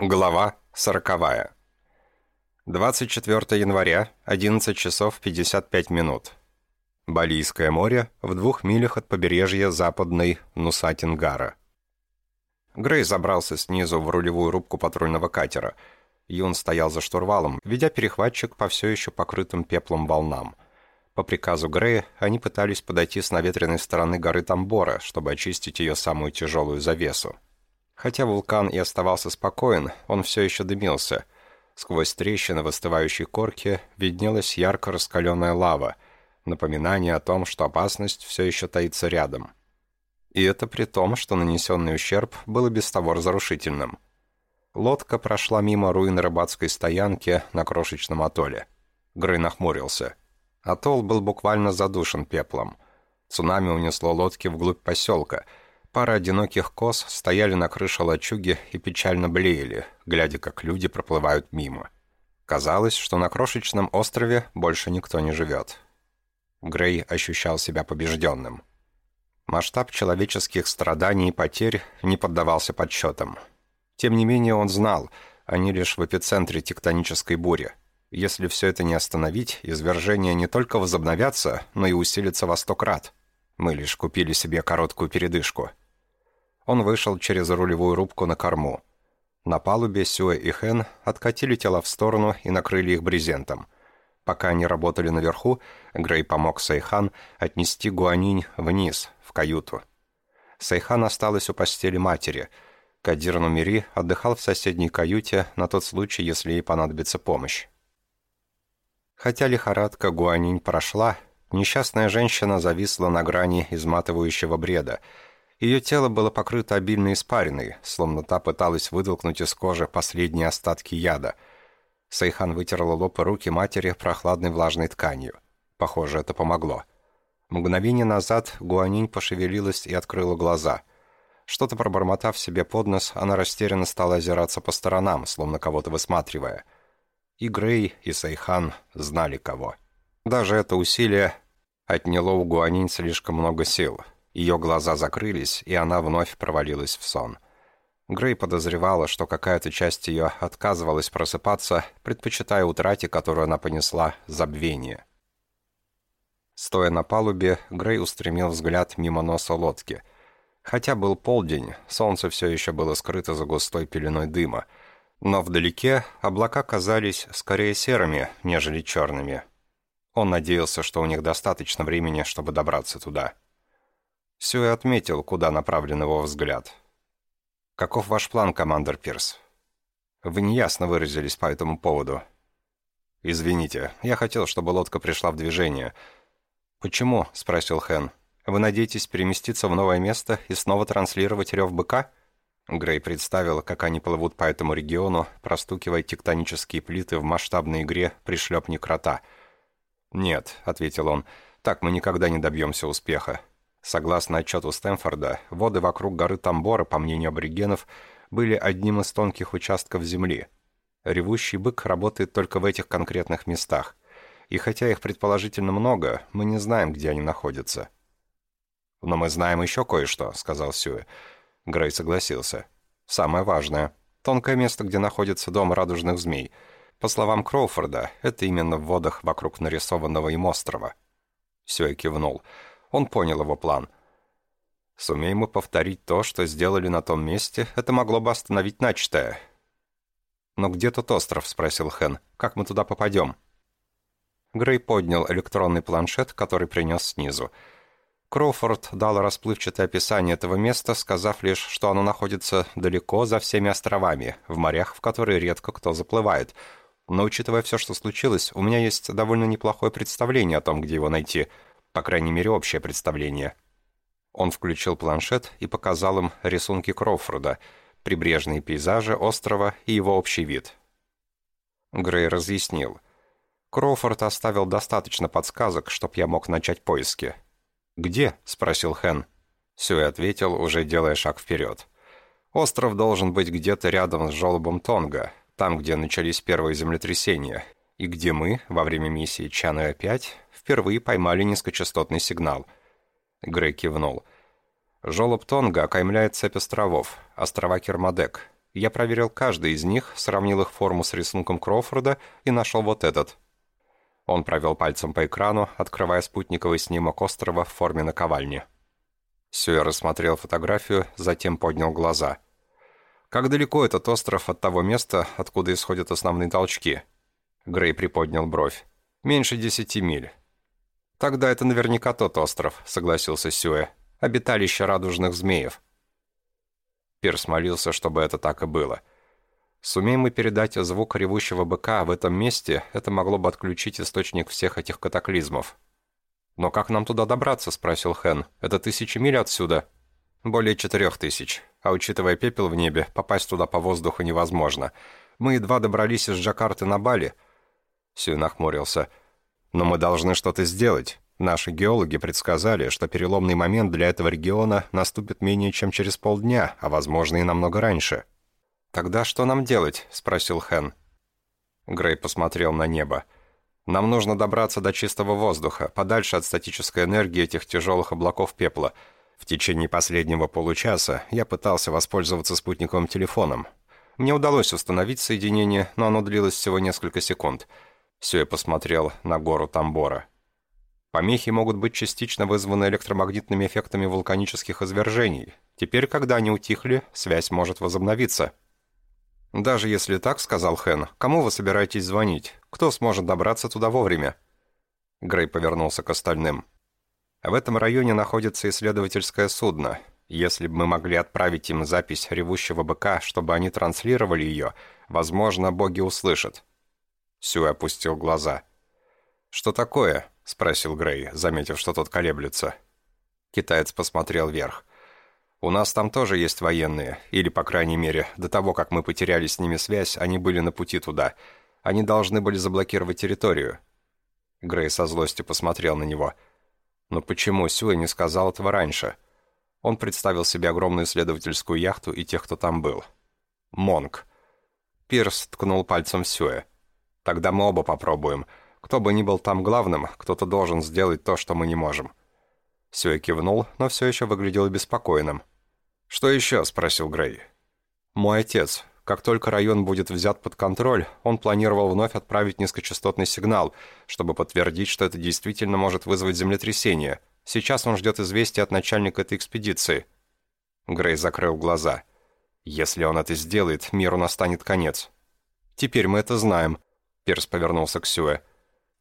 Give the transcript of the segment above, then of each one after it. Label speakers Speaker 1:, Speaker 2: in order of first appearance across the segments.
Speaker 1: Глава сороковая. 24 января, 11 часов 55 минут. Балийское море в двух милях от побережья западной Нусатингара. Грей забрался снизу в рулевую рубку патрульного катера. Юн стоял за штурвалом, ведя перехватчик по все еще покрытым пеплом волнам. По приказу Грея они пытались подойти с наветренной стороны горы Тамбора, чтобы очистить ее самую тяжелую завесу. Хотя вулкан и оставался спокоен, он все еще дымился. Сквозь трещины в остывающей корке виднелась ярко раскаленная лава, напоминание о том, что опасность все еще таится рядом. И это при том, что нанесенный ущерб был и без того разрушительным. Лодка прошла мимо руин рыбацкой стоянки на крошечном атолле. Грей нахмурился. Атолл был буквально задушен пеплом. Цунами унесло лодки вглубь поселка — Пара одиноких коз стояли на крыше лачуги и печально блеяли, глядя, как люди проплывают мимо. Казалось, что на крошечном острове больше никто не живет. Грей ощущал себя побежденным. Масштаб человеческих страданий и потерь не поддавался подсчетам. Тем не менее он знал, они лишь в эпицентре тектонической бури. Если все это не остановить, извержения не только возобновятся, но и усилятся во сто крат – мы лишь купили себе короткую передышку. Он вышел через рулевую рубку на корму. На палубе Сюэ и Хэн откатили тела в сторону и накрыли их брезентом. Пока они работали наверху, Грей помог Сайхан отнести Гуанинь вниз, в каюту. Сайхан осталась у постели матери. Кадир Нумери отдыхал в соседней каюте на тот случай, если ей понадобится помощь. Хотя лихорадка Гуанинь прошла, Несчастная женщина зависла на грани изматывающего бреда. Ее тело было покрыто обильной испариной, словно та пыталась вытолкнуть из кожи последние остатки яда. Сайхан вытерла лоб и руки матери прохладной влажной тканью. Похоже, это помогло. Мгновение назад Гуанинь пошевелилась и открыла глаза. Что-то пробормотав себе под нос, она растерянно стала озираться по сторонам, словно кого-то высматривая. И Грей, и Сайхан знали кого. Даже это усилие отняло у Гуанинь слишком много сил. Ее глаза закрылись, и она вновь провалилась в сон. Грей подозревал, что какая-то часть ее отказывалась просыпаться, предпочитая утрате, которую она понесла, забвение. Стоя на палубе, Грей устремил взгляд мимо носа лодки. Хотя был полдень, солнце все еще было скрыто за густой пеленой дыма, но вдалеке облака казались скорее серыми, нежели черными, он надеялся, что у них достаточно времени, чтобы добраться туда. Сюэ отметил, куда направлен его взгляд. «Каков ваш план, командор Пирс?» «Вы неясно выразились по этому поводу». «Извините, я хотел, чтобы лодка пришла в движение». «Почему?» — спросил Хэн. «Вы надеетесь переместиться в новое место и снова транслировать рев быка?» Грей представил, как они плывут по этому региону, простукивая тектонические плиты в масштабной игре «Пришлепни крота». «Нет», — ответил он, — «так мы никогда не добьемся успеха». Согласно отчету Стэнфорда, воды вокруг горы Тамбора, по мнению аборигенов, были одним из тонких участков земли. Ревущий бык работает только в этих конкретных местах. И хотя их предположительно много, мы не знаем, где они находятся. «Но мы знаем еще кое-что», — сказал Сюэ. Грей согласился. «Самое важное. Тонкое место, где находится дом радужных змей — по словам Кроуфорда, это именно в водах вокруг нарисованного им острова. Сёй кивнул. Он понял его план. Сумеем мы повторить то, что сделали на том месте, это могло бы остановить начатое. «Но где тот остров?» — спросил Хэн. «Как мы туда попадем?» Грей поднял электронный планшет, который принес снизу. Кроуфорд дал расплывчатое описание этого места, сказав лишь, что оно находится далеко за всеми островами, в морях, в которые редко кто заплывает — но учитывая все, что случилось, у меня есть довольно неплохое представление о том, где его найти. По крайней мере, общее представление. Он включил планшет и показал им рисунки Кроуфорда, прибрежные пейзажи острова и его общий вид. Грей разъяснил. Кроуфорд оставил достаточно подсказок, чтоб я мог начать поиски. «Где?» — спросил Хэн. Сюэ ответил, уже делая шаг вперед. «Остров должен быть где-то рядом с желобом Тонга, там, где начались первые землетрясения, и где мы, во время миссии Чаны-5, впервые поймали низкочастотный сигнал. Грей кивнул. Жолоб Тонга окаймляет цепь островов, острова Кермадек. Я проверил каждый из них, сравнил их форму с рисунком Кроуфорда и нашел вот этот. Он провел пальцем по экрану, открывая спутниковый снимок острова в форме наковальни. Сюэ рассмотрел фотографию, затем поднял глаза. «Как далеко этот остров от того места, откуда исходят основные толчки?» Грей приподнял бровь. «Меньше десяти миль». «Тогда это наверняка тот остров», — согласился Сюэ. «Обиталище радужных змеев». Пирс молился, чтобы это так и было. Сумеем мы передать звук ревущего быка в этом месте, это могло бы отключить источник всех этих катаклизмов. «Но как нам туда добраться?» — спросил Хэн. «Это тысячи миль отсюда?» «Более четырех тысяч. А учитывая пепел в небе, попасть туда по воздуху невозможно. Мы едва добрались из Джакарты на Бали». Сью нахмурился. «Но мы должны что-то сделать. Наши геологи предсказали, что переломный момент для этого региона наступит менее чем через полдня, а возможно и намного раньше». «Тогда что нам делать?» — спросил Хэн. Грей посмотрел на небо. «Нам нужно добраться до чистого воздуха, подальше от статической энергии этих тяжелых облаков пепла. В течение последнего получаса я пытался воспользоваться спутниковым телефоном. Мне удалось установить соединение, но оно длилось всего несколько секунд. Все я посмотрел на гору Тамбора. Помехи могут быть частично вызваны электромагнитными эффектами вулканических извержений. Теперь, когда они утихли, связь может возобновиться. «Даже если так, — сказал Хэн, — кому вы собираетесь звонить? Кто сможет добраться туда вовремя?» Грей повернулся к остальным. «В этом районе находится исследовательское судно. Если бы мы могли отправить им запись ревущего быка, чтобы они транслировали ее, возможно, боги услышат». Сюэ опустил глаза. «Что такое?» — спросил Грей, заметив, что тот колеблется. Китаец посмотрел вверх. «У нас там тоже есть военные, или, по крайней мере, до того, как мы потеряли с ними связь, они были на пути туда. Они должны были заблокировать территорию». Грей со злостью посмотрел на него. «Но почему Сюэ не сказал этого раньше?» Он представил себе огромную исследовательскую яхту и тех, кто там был. «Монг». Пирс ткнул пальцем в Сюэ. «Тогда мы оба попробуем. Кто бы ни был там главным, кто-то должен сделать то, что мы не можем». Сюэ кивнул, но все еще выглядел беспокойным. «Что еще?» – спросил Грей. «Мой отец. Как только район будет взят под контроль, он планировал вновь отправить низкочастотный сигнал, чтобы подтвердить, что это действительно может вызвать землетрясение. Сейчас он ждет известия от начальника этой экспедиции». Грей закрыл глаза. «Если он это сделает, миру настанет конец». «Теперь мы это знаем», – Перс повернулся к Сюэ.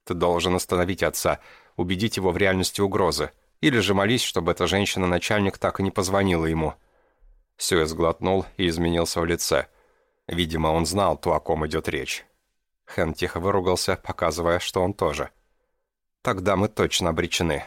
Speaker 1: Ты должен остановить отца, убедить его в реальности угрозы. Или же молись, чтобы эта женщина-начальник так и не позвонила ему». Сюэ сглотнул и изменился в лице. Видимо, он знал то, о ком идет речь. Хэн тихо выругался, показывая, что он тоже. «Тогда мы точно обречены»,